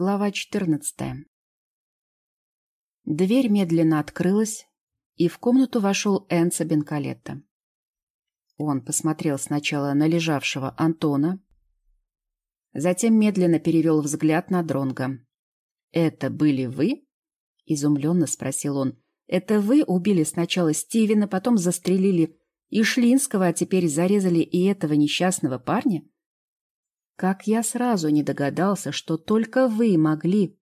Глава 14. Дверь медленно открылась, и в комнату вошел Энца Бенкалетто. Он посмотрел сначала на лежавшего Антона, затем медленно перевел взгляд на Дронга. «Это были вы?» — изумленно спросил он. «Это вы убили сначала Стивена, потом застрелили Ишлинского, а теперь зарезали и этого несчастного парня?» Как я сразу не догадался, что только вы могли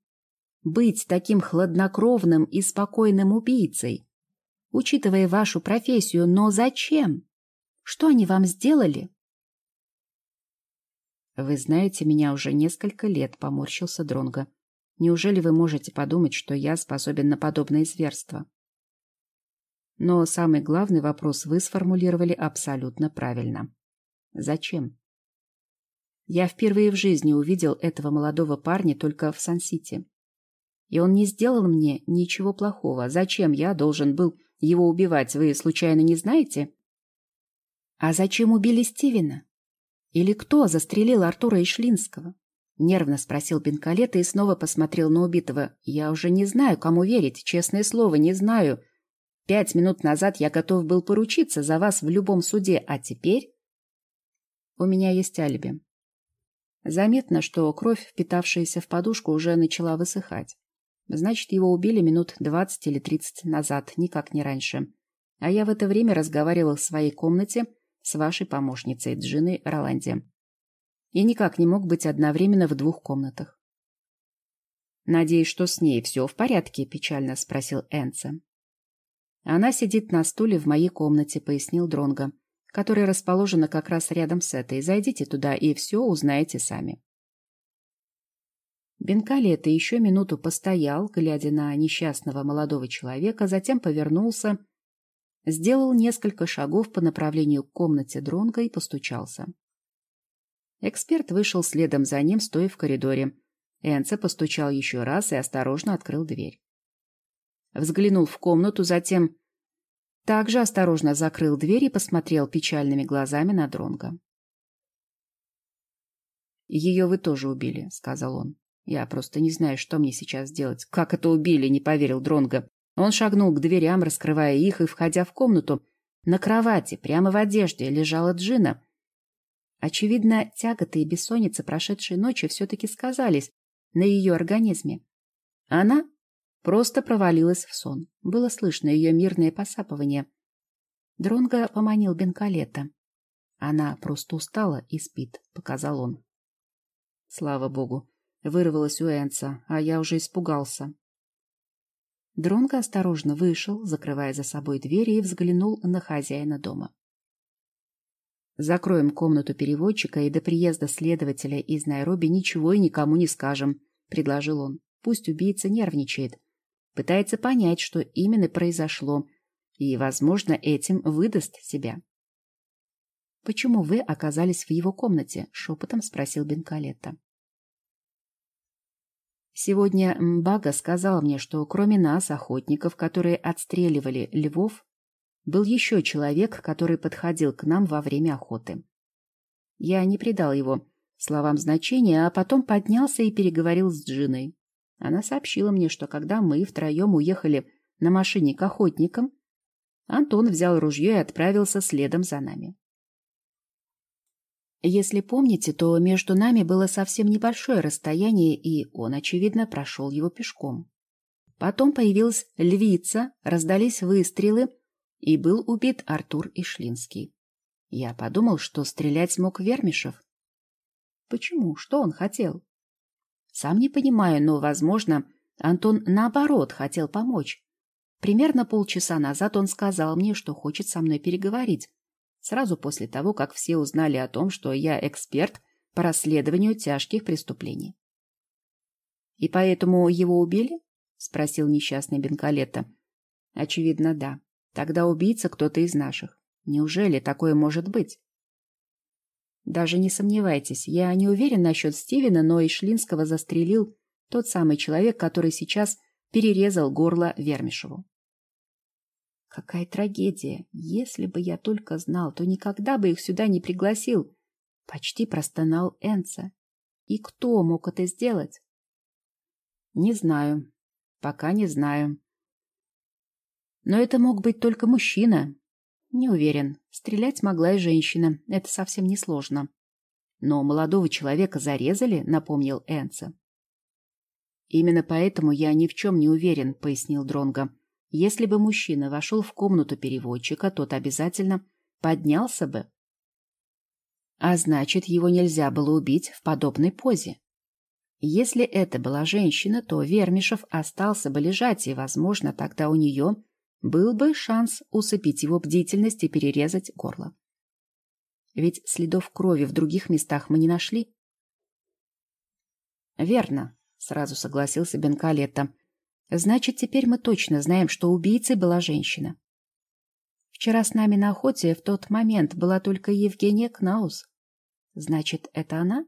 быть таким хладнокровным и спокойным убийцей, учитывая вашу профессию, но зачем? Что они вам сделали? Вы знаете меня уже несколько лет, поморщился Дронго. Неужели вы можете подумать, что я способен на подобное зверство? Но самый главный вопрос вы сформулировали абсолютно правильно. Зачем? Я впервые в жизни увидел этого молодого парня только в Сан-Сити. И он не сделал мне ничего плохого. Зачем я должен был его убивать, вы случайно не знаете? А зачем убили Стивена? Или кто застрелил Артура Ишлинского? Нервно спросил Бенкалета и снова посмотрел на убитого. Я уже не знаю, кому верить, честное слово, не знаю. Пять минут назад я готов был поручиться за вас в любом суде, а теперь... У меня есть алиби. Заметно, что кровь, впитавшаяся в подушку, уже начала высыхать. Значит, его убили минут двадцать или тридцать назад, никак не раньше. А я в это время разговаривал в своей комнате с вашей помощницей Джиной Роланди. И никак не мог быть одновременно в двух комнатах. «Надеюсь, что с ней все в порядке?» – печально спросил Энце. «Она сидит на стуле в моей комнате», – пояснил Дронго которая расположена как раз рядом с этой. Зайдите туда и все узнаете сами. Бенкалета еще минуту постоял, глядя на несчастного молодого человека, затем повернулся, сделал несколько шагов по направлению к комнате Дронга и постучался. Эксперт вышел следом за ним, стоя в коридоре. Энце постучал еще раз и осторожно открыл дверь. Взглянул в комнату, затем также осторожно закрыл дверь и посмотрел печальными глазами на Дронга. «Ее вы тоже убили», — сказал он. «Я просто не знаю, что мне сейчас делать. Как это убили?» — не поверил Дронга. Он шагнул к дверям, раскрывая их, и, входя в комнату, на кровати, прямо в одежде, лежала Джина. Очевидно, тяготы и бессонница прошедшей ночи все-таки сказались на ее организме. Она просто провалилась в сон. Было слышно ее мирное посапывание. Дронго поманил Бенкалета. Она просто устала и спит, показал он. Слава богу, вырвалась у Энца, а я уже испугался. Дронго осторожно вышел, закрывая за собой дверь, и взглянул на хозяина дома. «Закроем комнату переводчика, и до приезда следователя из Найроби ничего и никому не скажем», — предложил он. «Пусть убийца нервничает, пытается понять, что именно произошло, и, возможно, этим выдаст себя. «Почему вы оказались в его комнате?» — шепотом спросил Бенкалетта. Сегодня Мбага сказал мне, что кроме нас, охотников, которые отстреливали львов, был еще человек, который подходил к нам во время охоты. Я не придал его словам значения, а потом поднялся и переговорил с Джиной. Она сообщила мне, что когда мы втроем уехали на машине к охотникам, Антон взял ружье и отправился следом за нами. Если помните, то между нами было совсем небольшое расстояние, и он, очевидно, прошел его пешком. Потом появилась львица, раздались выстрелы, и был убит Артур Ишлинский. Я подумал, что стрелять мог Вермишев. Почему? Что он хотел? Сам не понимаю, но, возможно, Антон наоборот хотел помочь. Примерно полчаса назад он сказал мне, что хочет со мной переговорить. Сразу после того, как все узнали о том, что я эксперт по расследованию тяжких преступлений. «И поэтому его убили?» — спросил несчастный Бенкалетто. «Очевидно, да. Тогда убийца кто-то из наших. Неужели такое может быть?» Даже не сомневайтесь, я не уверен насчет Стивена, но Ишлинского застрелил тот самый человек, который сейчас перерезал горло Вермишеву. Какая трагедия! Если бы я только знал, то никогда бы их сюда не пригласил. Почти простонал Энца. И кто мог это сделать? Не знаю. Пока не знаю. Но это мог быть только мужчина. Не уверен. Стрелять могла и женщина. Это совсем не сложно. Но молодого человека зарезали, напомнил Энса. Именно поэтому я ни в чем не уверен, пояснил Дронго. Если бы мужчина вошел в комнату переводчика, тот обязательно поднялся бы. А значит, его нельзя было убить в подобной позе. Если это была женщина, то Вермишев остался бы лежать, и, возможно, тогда у нее был бы шанс усыпить его бдительность и перерезать горло. Ведь следов крови в других местах мы не нашли. Верно, сразу согласился Бенкалетто. Значит, теперь мы точно знаем, что убийцей была женщина. Вчера с нами на охоте в тот момент была только Евгения Кнаус. Значит, это она?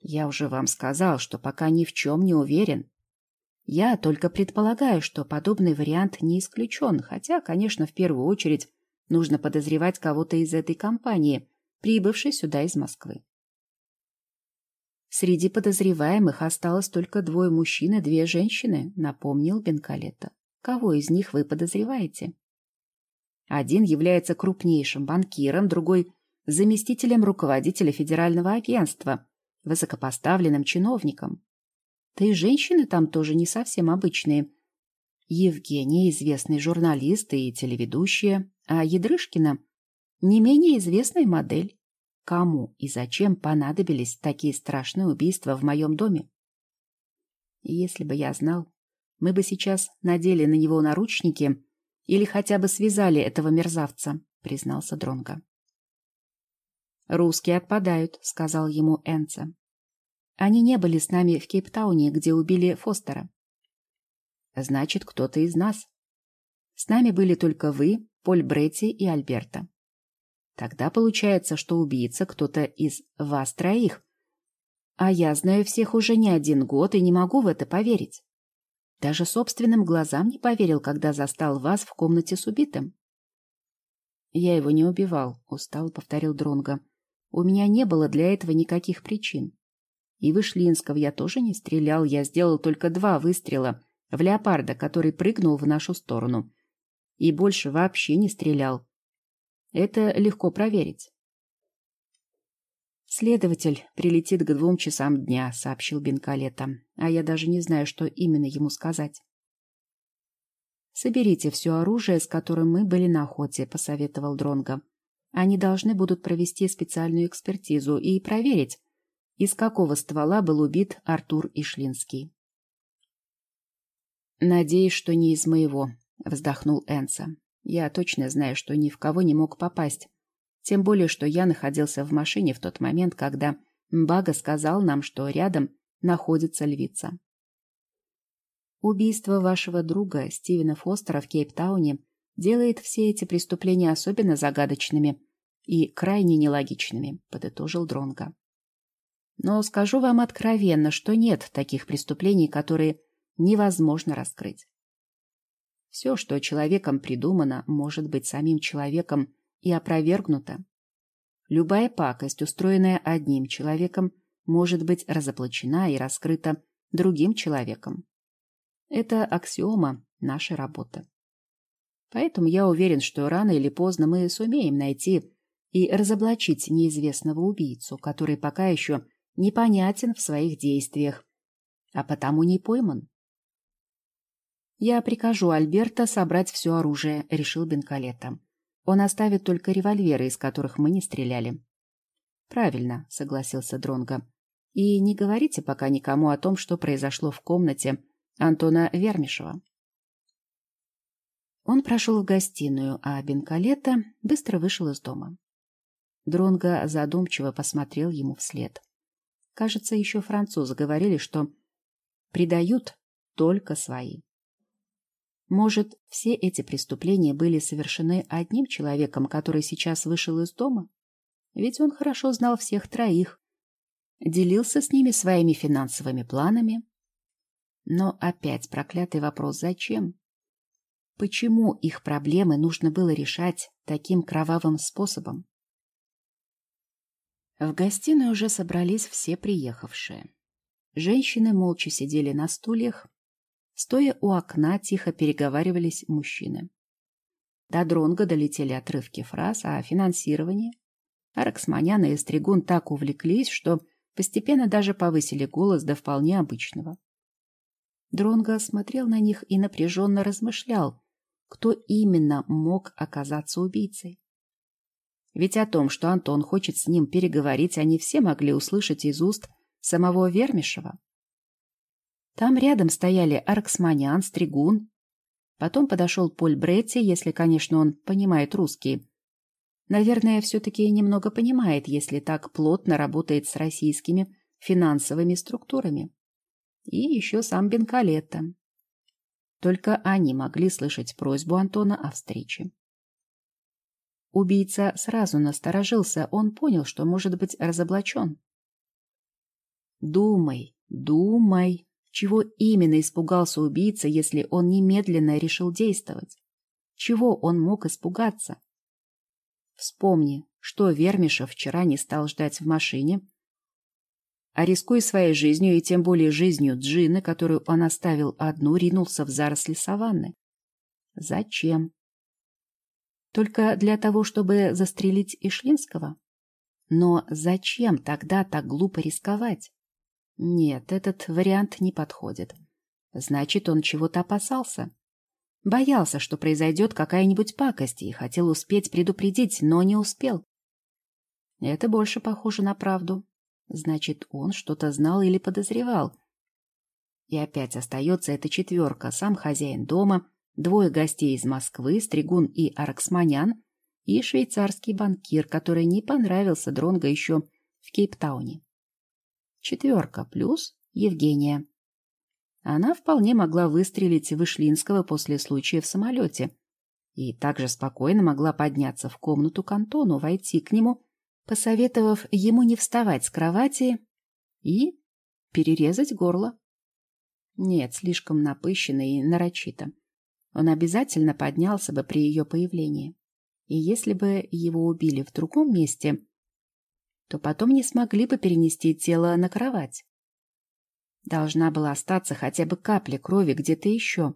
Я уже вам сказал, что пока ни в чем не уверен. Я только предполагаю, что подобный вариант не исключен, хотя, конечно, в первую очередь нужно подозревать кого-то из этой компании, прибывшей сюда из Москвы. Среди подозреваемых осталось только двое мужчин и две женщины, напомнил Бенкалетто. Кого из них вы подозреваете? Один является крупнейшим банкиром, другой – заместителем руководителя федерального агентства, высокопоставленным чиновником. Да и женщины там тоже не совсем обычные. Евгения – известный журналист и телеведущая, а Ядрышкина – не менее известная модель. Кому и зачем понадобились такие страшные убийства в моем доме? Если бы я знал, мы бы сейчас надели на него наручники или хотя бы связали этого мерзавца, признался Дронга. Русские отпадают, сказал ему Энца. Они не были с нами в Кейптауне, где убили Фостера. Значит, кто-то из нас. С нами были только вы, Поль Бретти и Альберта. Тогда получается, что убийца кто-то из вас троих. А я знаю всех уже не один год и не могу в это поверить. Даже собственным глазам не поверил, когда застал вас в комнате с убитым. Я его не убивал, устало повторил Дронго. У меня не было для этого никаких причин. И Вышлинского я тоже не стрелял, я сделал только два выстрела в леопарда, который прыгнул в нашу сторону. И больше вообще не стрелял. Это легко проверить. «Следователь прилетит к двум часам дня», — сообщил Бенкалета. «А я даже не знаю, что именно ему сказать». «Соберите все оружие, с которым мы были на охоте», — посоветовал Дронго. «Они должны будут провести специальную экспертизу и проверить, из какого ствола был убит Артур Ишлинский». «Надеюсь, что не из моего», — вздохнул Энса. Я точно знаю, что ни в кого не мог попасть. Тем более, что я находился в машине в тот момент, когда Мбага сказал нам, что рядом находится львица. Убийство вашего друга Стивена Фостера в Кейптауне делает все эти преступления особенно загадочными и крайне нелогичными, подытожил Дронга. Но скажу вам откровенно, что нет таких преступлений, которые невозможно раскрыть. Все, что человеком придумано, может быть самим человеком и опровергнуто. Любая пакость, устроенная одним человеком, может быть разоблачена и раскрыта другим человеком. Это аксиома нашей работы. Поэтому я уверен, что рано или поздно мы сумеем найти и разоблачить неизвестного убийцу, который пока еще непонятен в своих действиях, а потому не пойман. «Я прикажу Альберта собрать все оружие», — решил Бенкалетто. «Он оставит только револьверы, из которых мы не стреляли». «Правильно», — согласился Дронго. «И не говорите пока никому о том, что произошло в комнате Антона Вермишева». Он прошел в гостиную, а Бенкалетто быстро вышел из дома. Дронго задумчиво посмотрел ему вслед. Кажется, еще французы говорили, что предают только свои. Может, все эти преступления были совершены одним человеком, который сейчас вышел из дома? Ведь он хорошо знал всех троих, делился с ними своими финансовыми планами. Но опять проклятый вопрос «зачем?». Почему их проблемы нужно было решать таким кровавым способом? В гостиной уже собрались все приехавшие. Женщины молча сидели на стульях. Стоя у окна, тихо переговаривались мужчины. До Дронга долетели отрывки фраз о финансировании. Араксманян и Стригун так увлеклись, что постепенно даже повысили голос до вполне обычного. Дронго смотрел на них и напряженно размышлял, кто именно мог оказаться убийцей. Ведь о том, что Антон хочет с ним переговорить, они все могли услышать из уст самого Вермишева. Там рядом стояли Арксманян, Стригун. Потом подошел Поль Бретти, если, конечно, он понимает русский. Наверное, все-таки немного понимает, если так плотно работает с российскими финансовыми структурами. И еще сам Бенкалетто. Только они могли слышать просьбу Антона о встрече. Убийца сразу насторожился, он понял, что может быть разоблачен. Думай, думай, чего именно испугался убийца, если он немедленно решил действовать? Чего он мог испугаться? Вспомни, что Вермишев вчера не стал ждать в машине, а рискуя своей жизнью и тем более жизнью Джины, которую он оставил одну, ринулся в заросли саванны. Зачем? Только для того, чтобы застрелить Ишлинского? Но зачем тогда так глупо рисковать? Нет, этот вариант не подходит. Значит, он чего-то опасался. Боялся, что произойдет какая-нибудь пакость, и хотел успеть предупредить, но не успел. Это больше похоже на правду. Значит, он что-то знал или подозревал. И опять остается эта четверка. Сам хозяин дома, двое гостей из Москвы, Стригун и Арксманян, и швейцарский банкир, который не понравился Дронго еще в Кейптауне. Четверка плюс Евгения. Она вполне могла выстрелить в Ишлинского после случая в самолете и также спокойно могла подняться в комнату к Антону, войти к нему посоветовав ему не вставать с кровати и перерезать горло. Нет, слишком напыщенно и нарочито. Он обязательно поднялся бы при ее появлении. И если бы его убили в другом месте, то потом не смогли бы перенести тело на кровать. Должна была остаться хотя бы капля крови где-то еще.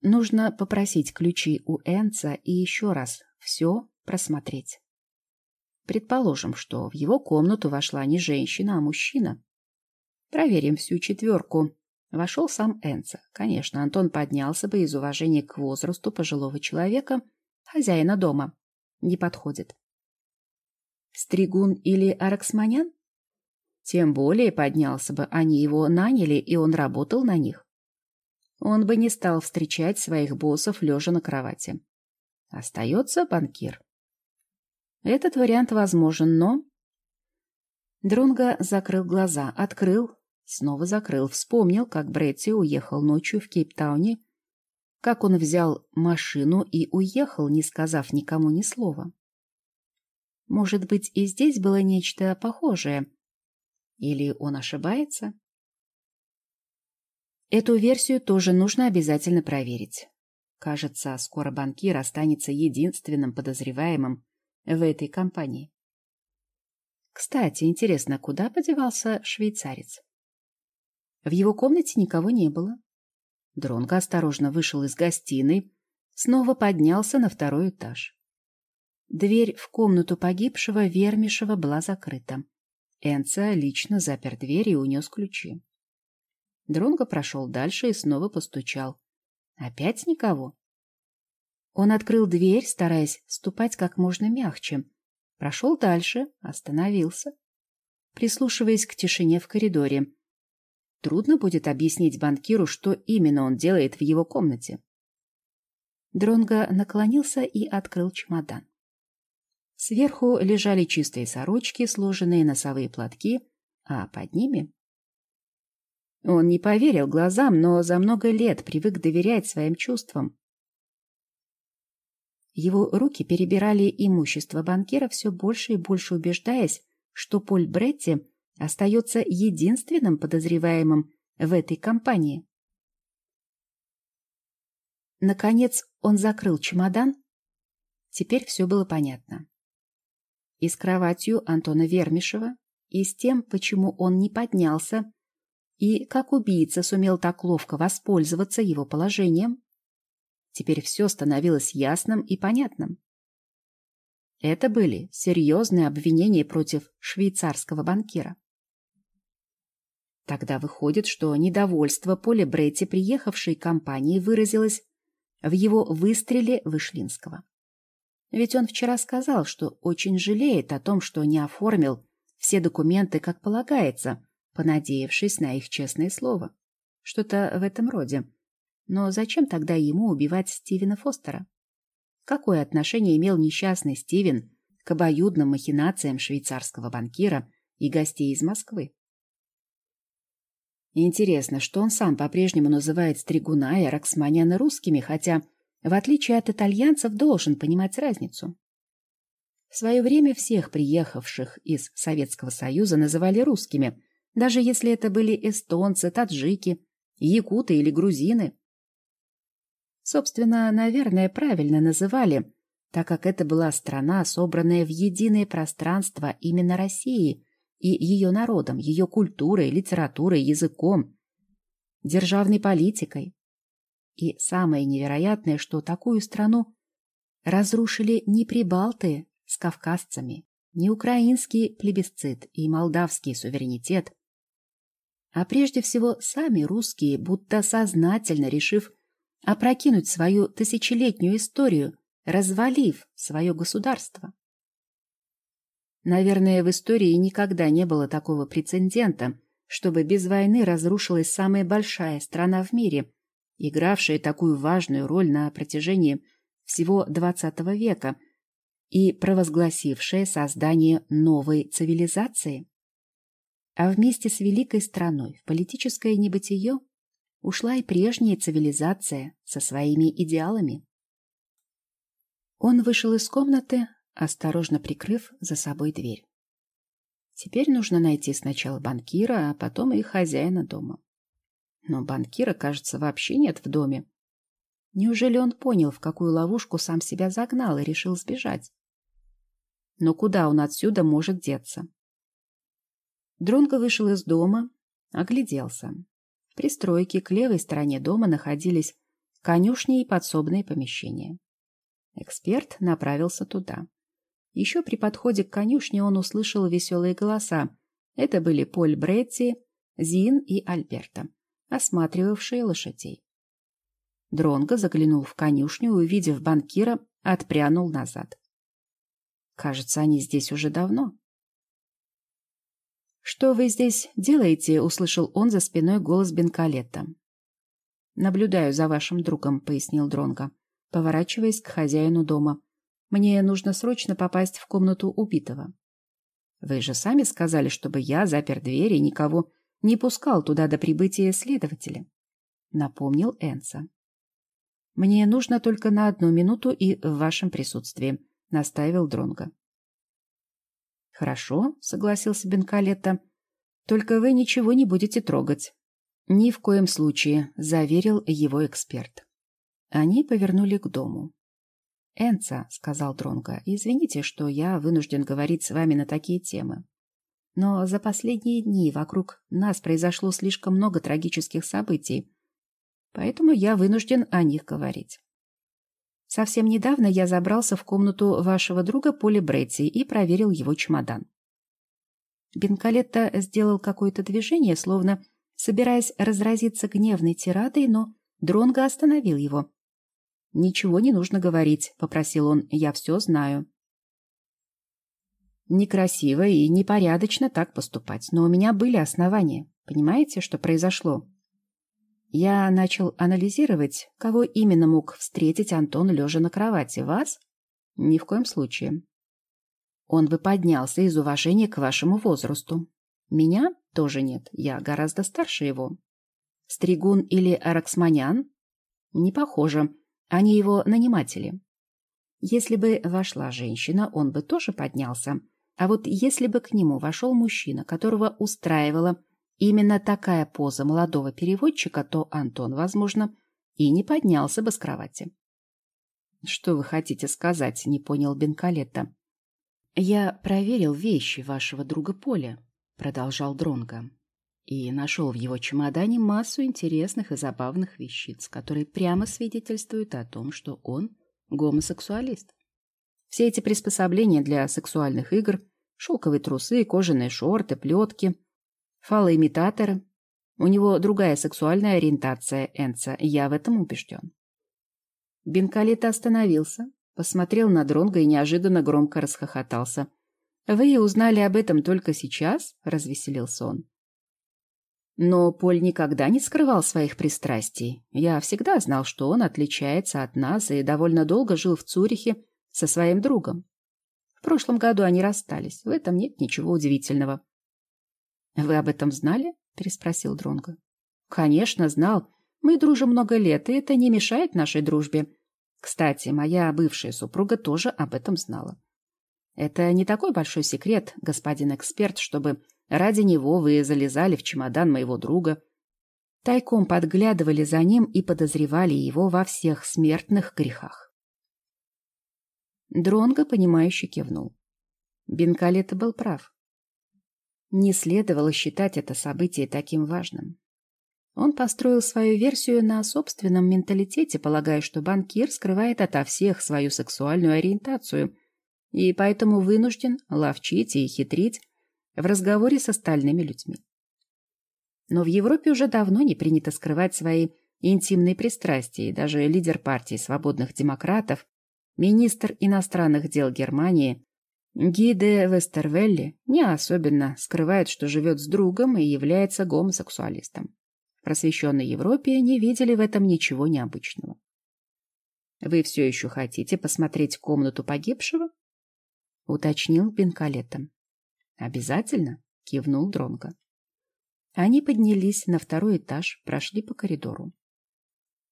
Нужно попросить ключи у Энца и еще раз все просмотреть. Предположим, что в его комнату вошла не женщина, а мужчина. Проверим всю четверку. Вошел сам Энца. Конечно, Антон поднялся бы из уважения к возрасту пожилого человека, хозяина дома. Не подходит. Стригун или Араксманян? Тем более поднялся бы, они его наняли, и он работал на них. Он бы не стал встречать своих боссов лежа на кровати. Остается банкир. Этот вариант возможен, но... Дронго закрыл глаза, открыл, снова закрыл, вспомнил, как Бретти уехал ночью в Кейптауне, как он взял машину и уехал, не сказав никому ни слова. Может быть, и здесь было нечто похожее. Или он ошибается? Эту версию тоже нужно обязательно проверить. Кажется, скоро банкир останется единственным подозреваемым в этой компании. Кстати, интересно, куда подевался швейцарец? В его комнате никого не было. Дронго осторожно вышел из гостиной, снова поднялся на второй этаж. Дверь в комнату погибшего Вермишева была закрыта. Энца лично запер дверь и унес ключи. Дронго прошел дальше и снова постучал. Опять никого. Он открыл дверь, стараясь ступать как можно мягче. Прошел дальше, остановился, прислушиваясь к тишине в коридоре. Трудно будет объяснить банкиру, что именно он делает в его комнате. Дронго наклонился и открыл чемодан. Сверху лежали чистые сорочки, сложенные носовые платки, а под ними... Он не поверил глазам, но за много лет привык доверять своим чувствам. Его руки перебирали имущество банкира, все больше и больше убеждаясь, что Поль Бретти остается единственным подозреваемым в этой компании. Наконец он закрыл чемодан. Теперь все было понятно. И с кроватью Антона Вермишева, и с тем, почему он не поднялся, и как убийца сумел так ловко воспользоваться его положением. Теперь все становилось ясным и понятным. Это были серьезные обвинения против швейцарского банкира. Тогда выходит, что недовольство Поля Бретти, приехавшей компании, выразилось в его выстреле Вышлинского. Ведь он вчера сказал, что очень жалеет о том, что не оформил все документы как полагается, понадеявшись на их честное слово. Что-то в этом роде. Но зачем тогда ему убивать Стивена Фостера? Какое отношение имел несчастный Стивен к обоюдным махинациям швейцарского банкира и гостей из Москвы? Интересно, что он сам по-прежнему называет Стригуна и Роксманяна русскими, хотя, в отличие от итальянцев, должен понимать разницу. В свое время всех приехавших из Советского Союза называли русскими, даже если это были эстонцы, таджики, якуты или грузины. Собственно, наверное, правильно называли, так как это была страна, собранная в единое пространство именно России и ее народом, ее культурой, литературой, языком, державной политикой. И самое невероятное, что такую страну разрушили не прибалты с кавказцами, не украинский плебисцит и молдавский суверенитет, а прежде всего сами русские, будто сознательно решив опрокинуть свою тысячелетнюю историю, развалив свое государство. Наверное, в истории никогда не было такого прецедента, чтобы без войны разрушилась самая большая страна в мире, игравшая такую важную роль на протяжении всего XX века и провозгласившая создание новой цивилизации. А вместе с великой страной в политическое небытие ушла и прежняя цивилизация со своими идеалами. Он вышел из комнаты, осторожно прикрыв за собой дверь. Теперь нужно найти сначала банкира, а потом и хозяина дома. Но банкира, кажется, вообще нет в доме. Неужели он понял, в какую ловушку сам себя загнал и решил сбежать? Но куда он отсюда может деться? Дронго вышел из дома, огляделся. В пристройке к левой стороне дома находились конюшни и подсобные помещения. Эксперт направился туда. Еще при подходе к конюшне он услышал веселые голоса. Это были Поль Бретти, Зин и Альберта, осматривавшие лошадей. Дронго заглянул в конюшню и, увидев банкира, отпрянул назад. Кажется, они здесь уже давно. «Что вы здесь делаете?» — услышал он за спиной голос Бенкалетта. «Наблюдаю за вашим другом», — пояснил Дронго, поворачиваясь к хозяину дома. «Мне нужно срочно попасть в комнату убитого». «Вы же сами сказали, чтобы я запер двери и никого не пускал туда до прибытия следователя», — напомнил Энса. «Мне нужно только на одну минуту и в вашем присутствии», — настаивал Дронго. «Хорошо», — согласился Бенкалетто. «Только вы ничего не будете трогать». «Ни в коем случае», — заверил его эксперт. Они повернули к дому. «Энца», — сказал Дронго, — «извините, что я вынужден говорить с вами на такие темы. Но за последние дни вокруг нас произошло слишком много трагических событий, поэтому я вынужден о них говорить. Совсем недавно я забрался в комнату вашего друга Поли Бретти и проверил его чемодан. Бенкалетто сделал какое-то движение, словно собираясь разразиться гневной тирадой, но Дронго остановил его. «Ничего не нужно говорить», — попросил он, — «я все знаю». Некрасиво и непорядочно так поступать, но у меня были основания. Понимаете, что произошло? Я начал анализировать, кого именно мог встретить Антон лежа на кровати. Вас? Ни в коем случае. Он бы поднялся из уважения к вашему возрасту. Меня тоже нет, я гораздо старше его. Стригун или Араксманян? Не похоже. Они его наниматели. Если бы вошла женщина, он бы тоже поднялся. А вот если бы к нему вошел мужчина, которого устраивала именно такая поза молодого переводчика, то Антон, возможно, и не поднялся бы с кровати. «Что вы хотите сказать?» — не понял Бенкалетта. «Я проверил вещи вашего друга Поля. продолжал Дронга, и нашел в его чемодане массу интересных и забавных вещиц, которые прямо свидетельствуют о том, что он гомосексуалист. Все эти приспособления для сексуальных игр, шелковые трусы, кожаные шорты, плетки, фалоимитаторы. У него другая сексуальная ориентация, Энца, я в этом убежден. Бенкалита остановился, посмотрел на Дронга и неожиданно громко расхохотался. «Вы узнали об этом только сейчас?» — развеселился он. Но Поль никогда не скрывал своих пристрастий. Я всегда знал, что он отличается от нас и довольно долго жил в Цюрихе со своим другом. В прошлом году они расстались. В этом нет ничего удивительного. Вы об этом знали? переспросил Дронго. Конечно, знал. Мы дружим много лет, и это не мешает нашей дружбе. Кстати, моя бывшая супруга тоже об этом знала. Это не такой большой секрет, господин эксперт, чтобы ради него вы залезали в чемодан моего друга, тайком подглядывали за ним и подозревали его во всех смертных грехах. Дронго, понимающе кивнул. Бенкалета был прав. Не следовало считать это событие таким важным. Он построил свою версию на собственном менталитете, полагая, что банкир скрывает ото всех свою сексуальную ориентацию и поэтому вынужден ловчить и хитрить в разговоре с остальными людьми. Но в Европе уже давно не принято скрывать свои интимные пристрастия, и даже лидер партии свободных демократов, министр иностранных дел Германии Гиде Вестервелли не особенно скрывает, что живет с другом и является гомосексуалистом. В просвещенной Европе не видели в этом ничего необычного. «Вы все еще хотите посмотреть комнату погибшего?» — уточнил Бенкалетом. «Обязательно?» — кивнул Дронго. Они поднялись на второй этаж, прошли по коридору.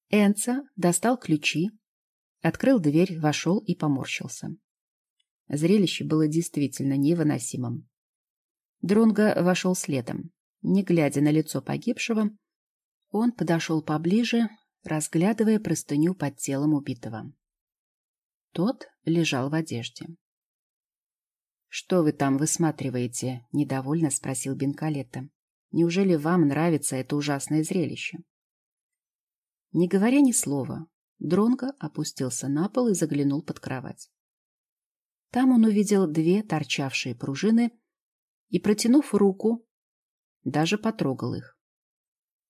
Энца достал ключи, открыл дверь, вошел и поморщился. Зрелище было действительно невыносимым. Дронго вошел следом. Не глядя на лицо погибшего, он подошел поближе, разглядывая простыню под телом убитого. Тот лежал в одежде. «Что вы там высматриваете?» — недовольно спросил Бенкалетта. «Неужели вам нравится это ужасное зрелище?» Не говоря ни слова, Дронго опустился на пол и заглянул под кровать. Там он увидел две торчавшие пружины и, протянув руку, даже потрогал их.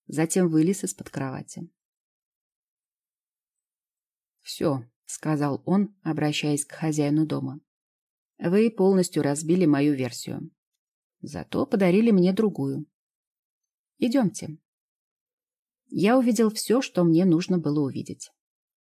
Затем вылез из-под кровати. «Все», — сказал он, обращаясь к хозяину дома. «Вы полностью разбили мою версию. Зато подарили мне другую. Идемте». Я увидел все, что мне нужно было увидеть.